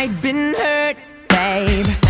I've been hurt, babe.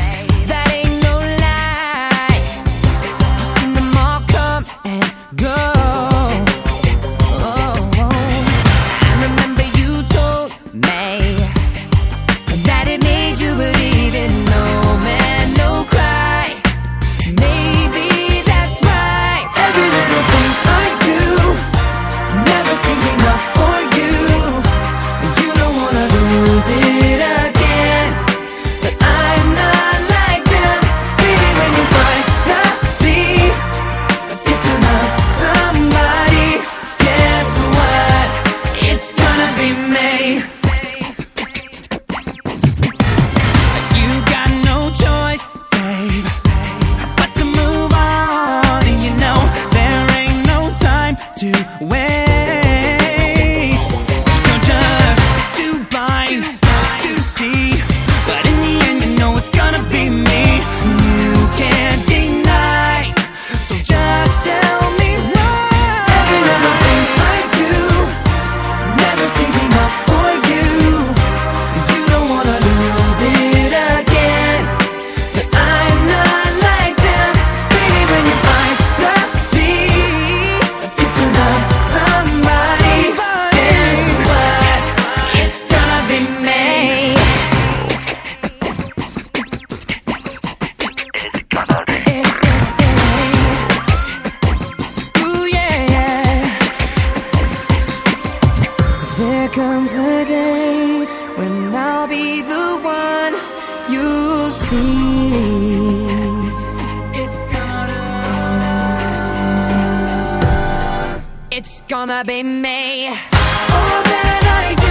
There comes a day when I'll be the one you see. It's gonna, it's gonna be me. All that I do.